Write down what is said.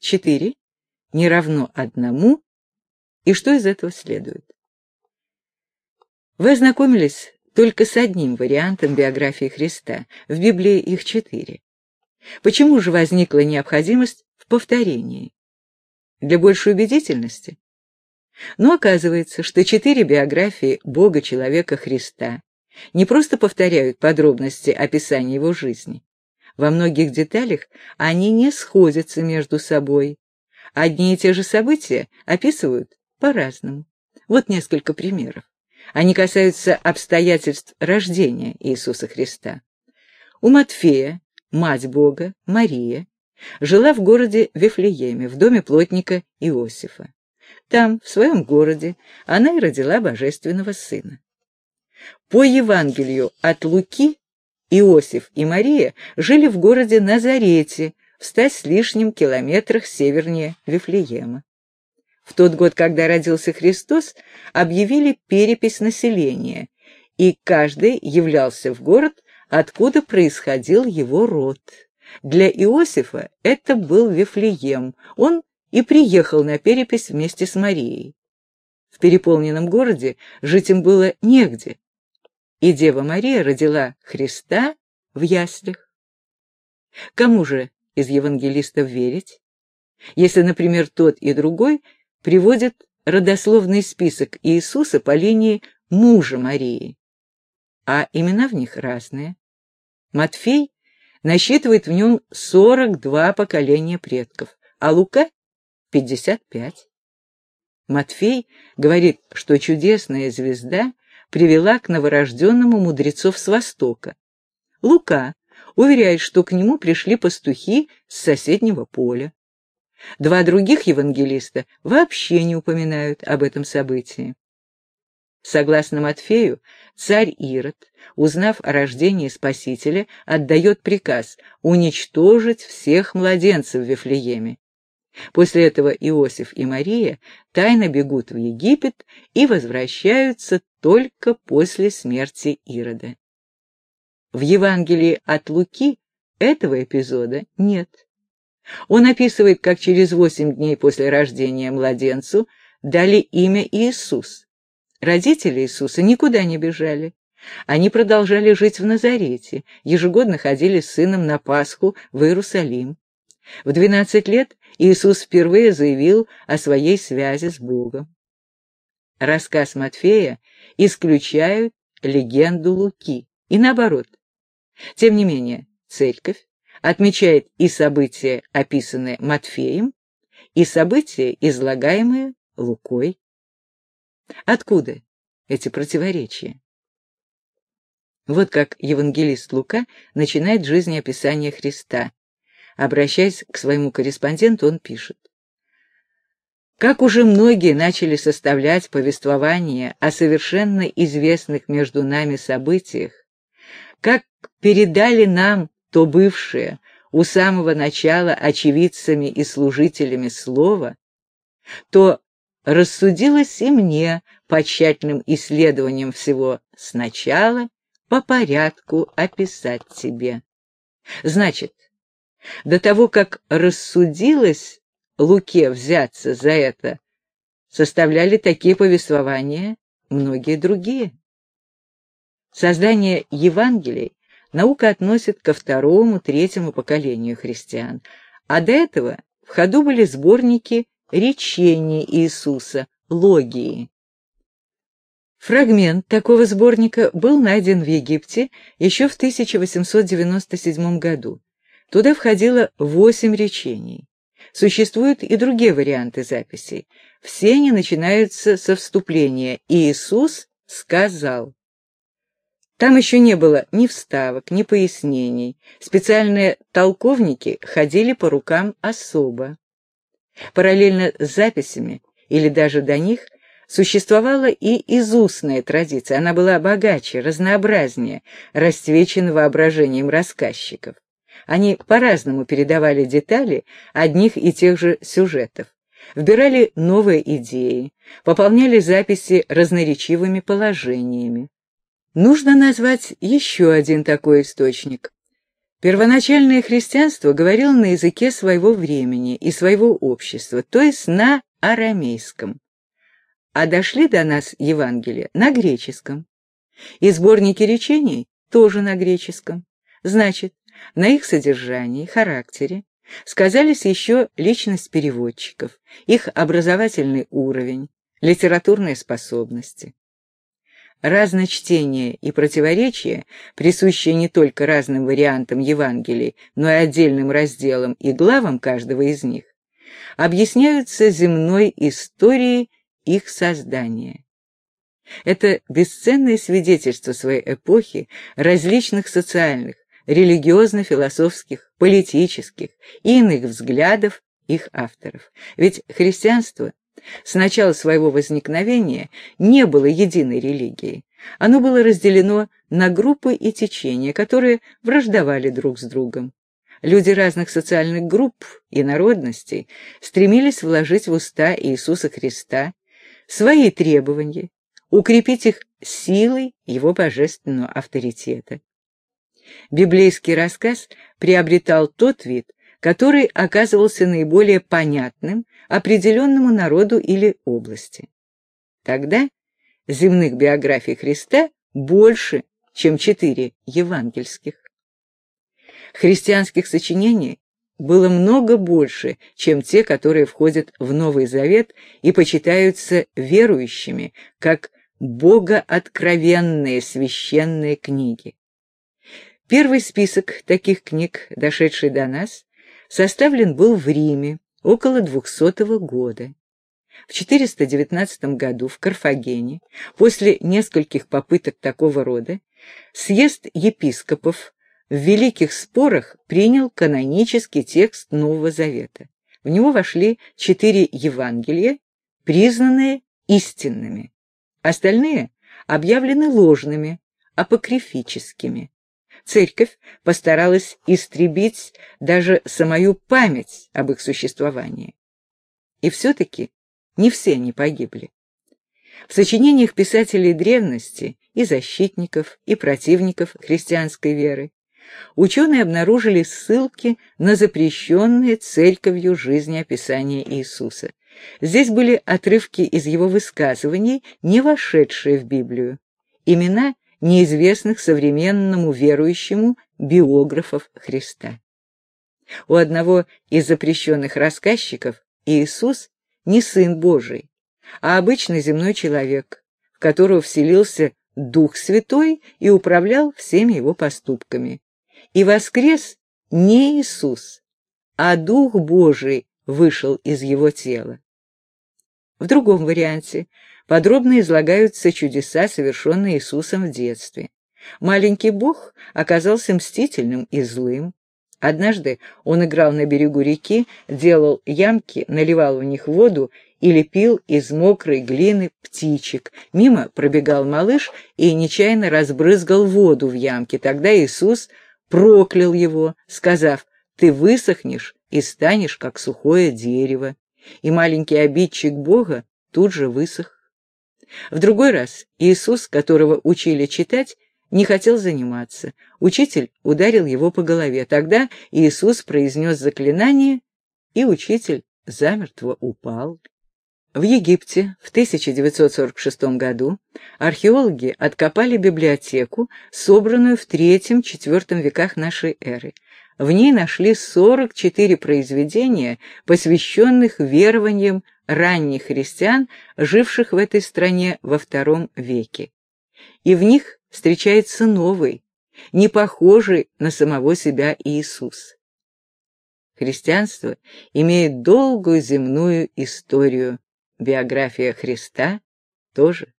4 не равно одному, и что из этого следует? Вы ознакомились только с одним вариантом биографии Христа, в Библии их четыре. Почему же возникла необходимость в повторении? Для большей убедительности? Но оказывается, что четыре биографии Бога, человека, Христа не просто повторяют подробности описания его жизни. Во многих деталях они не сходятся между собой. Одни и те же события описывают по-разному. Вот несколько примеров. Они касаются обстоятельств рождения Иисуса Христа. У Матфея, мать Бога, Мария, жила в городе Вифлееме, в доме плотника Иосифа. Там, в своем городе, она и родила божественного сына. По Евангелию от Луки Иосиф и Мария жили в городе Назарете, в ста с лишним километрах севернее Вифлеема. В тот год, когда родился Христос, объявили перепись населения, и каждый являлся в город, откуда происходил его род. Для Иосифа это был Вифлеем, он и приехал на перепись вместе с Марией. В переполненном городе жить им было негде, и Дева Мария родила Христа в яслях. Кому же из евангелистов верить? Если, например, тот и другой – приводит родословный список Иисуса по линии мужа Марии, а имена в них разные. Матфей насчитывает в нем 42 поколения предков, а Лука — 55. Матфей говорит, что чудесная звезда привела к новорожденному мудрецов с востока. Лука уверяет, что к нему пришли пастухи с соседнего поля. Два других евангелиста вообще не упоминают об этом событии. Согласно Матфею, царь Ирод, узнав о рождении Спасителя, отдает приказ уничтожить всех младенцев в Вифлееме. После этого Иосиф и Мария тайно бегут в Египет и возвращаются только после смерти Ирода. В Евангелии от Луки этого эпизода нет. Он описывает, как через восемь дней после рождения младенцу дали имя Иисус. Родители Иисуса никуда не бежали. Они продолжали жить в Назарете, ежегодно ходили с сыном на Пасху в Иерусалим. В двенадцать лет Иисус впервые заявил о своей связи с Богом. Рассказ Матфея исключают легенду Луки, и наоборот. Тем не менее, церковь отмечает и события, описанные Матфеем, и события, излагаемые Лукой. Откуда эти противоречия? Вот как евангелист Лука начинает жизнеописание Христа. Обращаясь к своему корреспонденту, он пишет. Как уже многие начали составлять повествование о совершенно известных между нами событиях, как передали нам то бывшее у самого начала очевидцами и служителями слова, то рассудилось и мне по тщательным исследованиям всего сначала по порядку описать тебе. Значит, до того, как рассудилось Луке взяться за это, составляли такие повествования многие другие. Создание Евангелий наука относит ко второму, третьему поколению христиан, а до этого в ходу были сборники речений Иисуса, логии. Фрагмент такого сборника был найден в Египте еще в 1897 году. Туда входило восемь речений. Существуют и другие варианты записей. Все они начинаются со вступления «Иисус сказал». Там еще не было ни вставок, ни пояснений. Специальные толковники ходили по рукам особо. Параллельно с записями, или даже до них, существовала и изустная традиция. Она была богаче, разнообразнее, расцвечена воображением рассказчиков. Они по-разному передавали детали одних и тех же сюжетов, вбирали новые идеи, пополняли записи разноречивыми положениями. Нужно назвать еще один такой источник. Первоначальное христианство говорило на языке своего времени и своего общества, то есть на арамейском. А дошли до нас Евангелия на греческом. И сборники речений тоже на греческом. Значит, на их содержании, характере сказались еще личность переводчиков, их образовательный уровень, литературные способности. Разночтение и противоречие, присущие не только разным вариантам Евангелий, но и отдельным разделам и главам каждого из них, объясняются земной историей их создания. Это бесценное свидетельство своей эпохи различных социальных, религиозно-философских, политических и иных взглядов их авторов. Ведь христианство с начала своего возникновения не было единой религией. Оно было разделено на группы и течения, которые враждовали друг с другом. Люди разных социальных групп и народностей стремились вложить в уста Иисуса Христа свои требования, укрепить их силой его божественного авторитета. Библейский рассказ приобретал тот вид, который оказывался наиболее понятным определенному народу или области. Тогда земных биографий Христа больше, чем четыре евангельских. Христианских сочинений было много больше, чем те, которые входят в Новый Завет и почитаются верующими, как богооткровенные священные книги. Первый список таких книг, дошедший до нас, составлен был в Риме около 200 года. В 419 году в Карфагене, после нескольких попыток такого рода, съезд епископов в великих спорах принял канонический текст Нового Завета. В него вошли четыре Евангелия, признанные истинными. Остальные объявлены ложными, апокрифическими. Церковь постаралась истребить даже самую память об их существовании. И все-таки не все они погибли. В сочинениях писателей древности и защитников, и противников христианской веры ученые обнаружили ссылки на запрещенные церковью жизнеописания Иисуса. Здесь были отрывки из его высказываний, не вошедшие в Библию, имена неизвестных современному верующему биографов Христа. У одного из запрещенных рассказчиков Иисус не Сын Божий, а обычный земной человек, в которого вселился Дух Святой и управлял всеми его поступками. И воскрес не Иисус, а Дух Божий вышел из его тела. В другом варианте подробно излагаются чудеса, совершенные Иисусом в детстве. Маленький Бог оказался мстительным и злым. Однажды он играл на берегу реки, делал ямки, наливал в них воду и лепил из мокрой глины птичек. Мимо пробегал малыш и нечаянно разбрызгал воду в ямке. Тогда Иисус проклял его, сказав, «Ты высохнешь и станешь, как сухое дерево». И маленький обидчик Бога тут же высох. В другой раз Иисус, которого учили читать, не хотел заниматься. Учитель ударил его по голове. Тогда Иисус произнес заклинание, и учитель замертво упал. В Египте в 1946 году археологи откопали библиотеку, собранную в III-IV веках нашей эры. В ней нашли 44 произведения, посвященных верованиям ранних христиан, живших в этой стране во втором веке. И в них встречается новый, не похожий на самого себя Иисус. Христианство имеет долгую земную историю, биография Христа тоже.